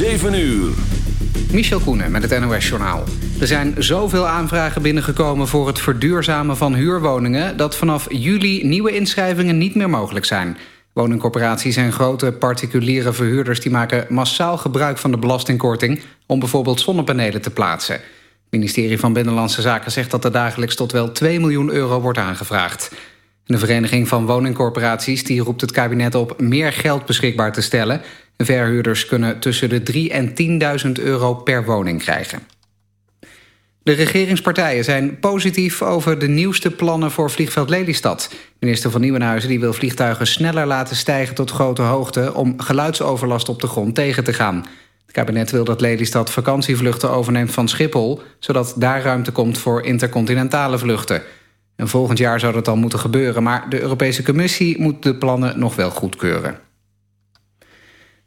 7 uur. Michel Koenen met het NOS-journaal. Er zijn zoveel aanvragen binnengekomen voor het verduurzamen van huurwoningen... dat vanaf juli nieuwe inschrijvingen niet meer mogelijk zijn. Woningcorporaties en grote particuliere verhuurders... die maken massaal gebruik van de belastingkorting... om bijvoorbeeld zonnepanelen te plaatsen. Het ministerie van Binnenlandse Zaken zegt dat er dagelijks... tot wel 2 miljoen euro wordt aangevraagd. De Vereniging van Woningcorporaties die roept het kabinet op... meer geld beschikbaar te stellen... Verhuurders kunnen tussen de 3 en 10.000 euro per woning krijgen. De regeringspartijen zijn positief over de nieuwste plannen voor vliegveld Lelystad. Minister van Nieuwenhuizen die wil vliegtuigen sneller laten stijgen tot grote hoogte... om geluidsoverlast op de grond tegen te gaan. Het kabinet wil dat Lelystad vakantievluchten overneemt van Schiphol... zodat daar ruimte komt voor intercontinentale vluchten. En volgend jaar zou dat al moeten gebeuren... maar de Europese Commissie moet de plannen nog wel goedkeuren.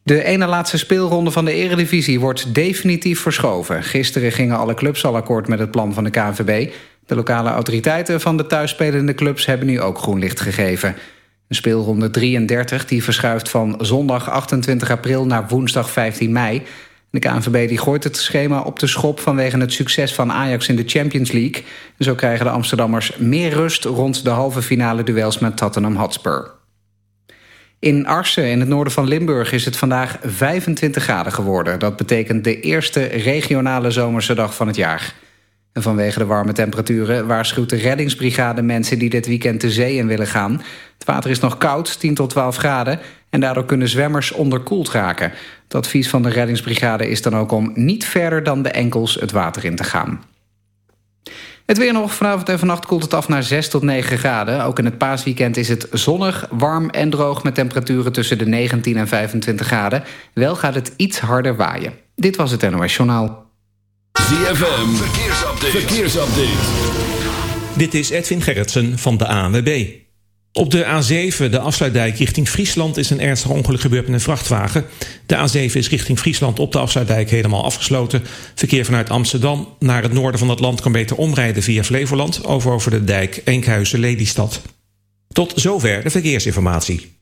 De ene laatste speelronde van de eredivisie wordt definitief verschoven. Gisteren gingen alle clubs al akkoord met het plan van de KNVB. De lokale autoriteiten van de thuisspelende clubs hebben nu ook groen licht gegeven. Een speelronde 33 die verschuift van zondag 28 april naar woensdag 15 mei. De KNVB die gooit het schema op de schop vanwege het succes van Ajax in de Champions League. zo krijgen de Amsterdammers meer rust rond de halve finale duels met Tottenham Hotspur. In Arsen, in het noorden van Limburg, is het vandaag 25 graden geworden. Dat betekent de eerste regionale zomerse dag van het jaar. En vanwege de warme temperaturen waarschuwt de reddingsbrigade mensen die dit weekend de zee in willen gaan. Het water is nog koud, 10 tot 12 graden, en daardoor kunnen zwemmers onderkoeld raken. Het advies van de reddingsbrigade is dan ook om niet verder dan de enkels het water in te gaan. Het weer nog. Vanavond en vannacht koelt het af naar 6 tot 9 graden. Ook in het paasweekend is het zonnig, warm en droog... met temperaturen tussen de 19 en 25 graden. Wel gaat het iets harder waaien. Dit was het NOS Journaal. ZFM, verkeersupdate. verkeersupdate. Dit is Edwin Gerritsen van de ANWB. Op de A7, de afsluitdijk richting Friesland, is een ernstig ongeluk gebeurd met een vrachtwagen. De A7 is richting Friesland op de afsluitdijk helemaal afgesloten. Verkeer vanuit Amsterdam naar het noorden van het land kan beter omrijden via Flevoland over over de dijk Enkhuizen-Lelystad. Tot zover de verkeersinformatie.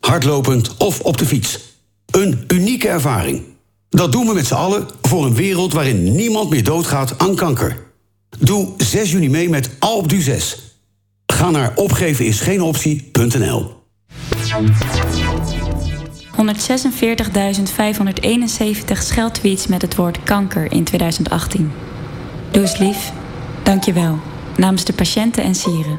hardlopend of op de fiets. Een unieke ervaring. Dat doen we met z'n allen voor een wereld waarin niemand meer doodgaat aan kanker. Doe 6 juni mee met Alpe d'Huez. Ga naar opgevenisgeenoptie.nl 146.571 scheldtweets met het woord kanker in 2018. Doe eens lief. Dank je wel. Namens de patiënten en sieren.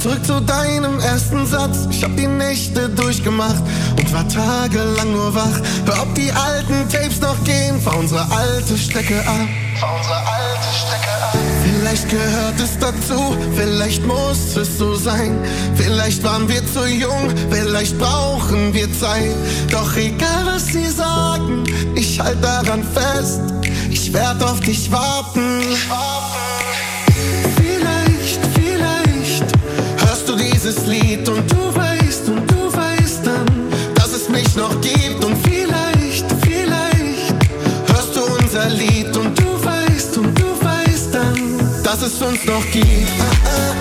Zurück zu deinem ersten Satz. Ich hab die Nächte durchgemacht und war tagelang nur wach. Hör, ob die alten Tapes noch gehen, fahr unsere alte Strecke ab. Fahr unsere alte Strecke ab. Vielleicht gehört es dazu, vielleicht muss es so sein. Vielleicht waren wir zu jung, vielleicht brauchen wir Zeit. Doch egal was sie sagen, ich halt daran fest. Ich werd auf dich warten. Vielleicht, es uns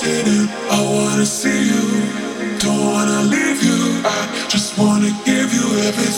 I wanna see you, don't wanna leave you. I just wanna give you everything.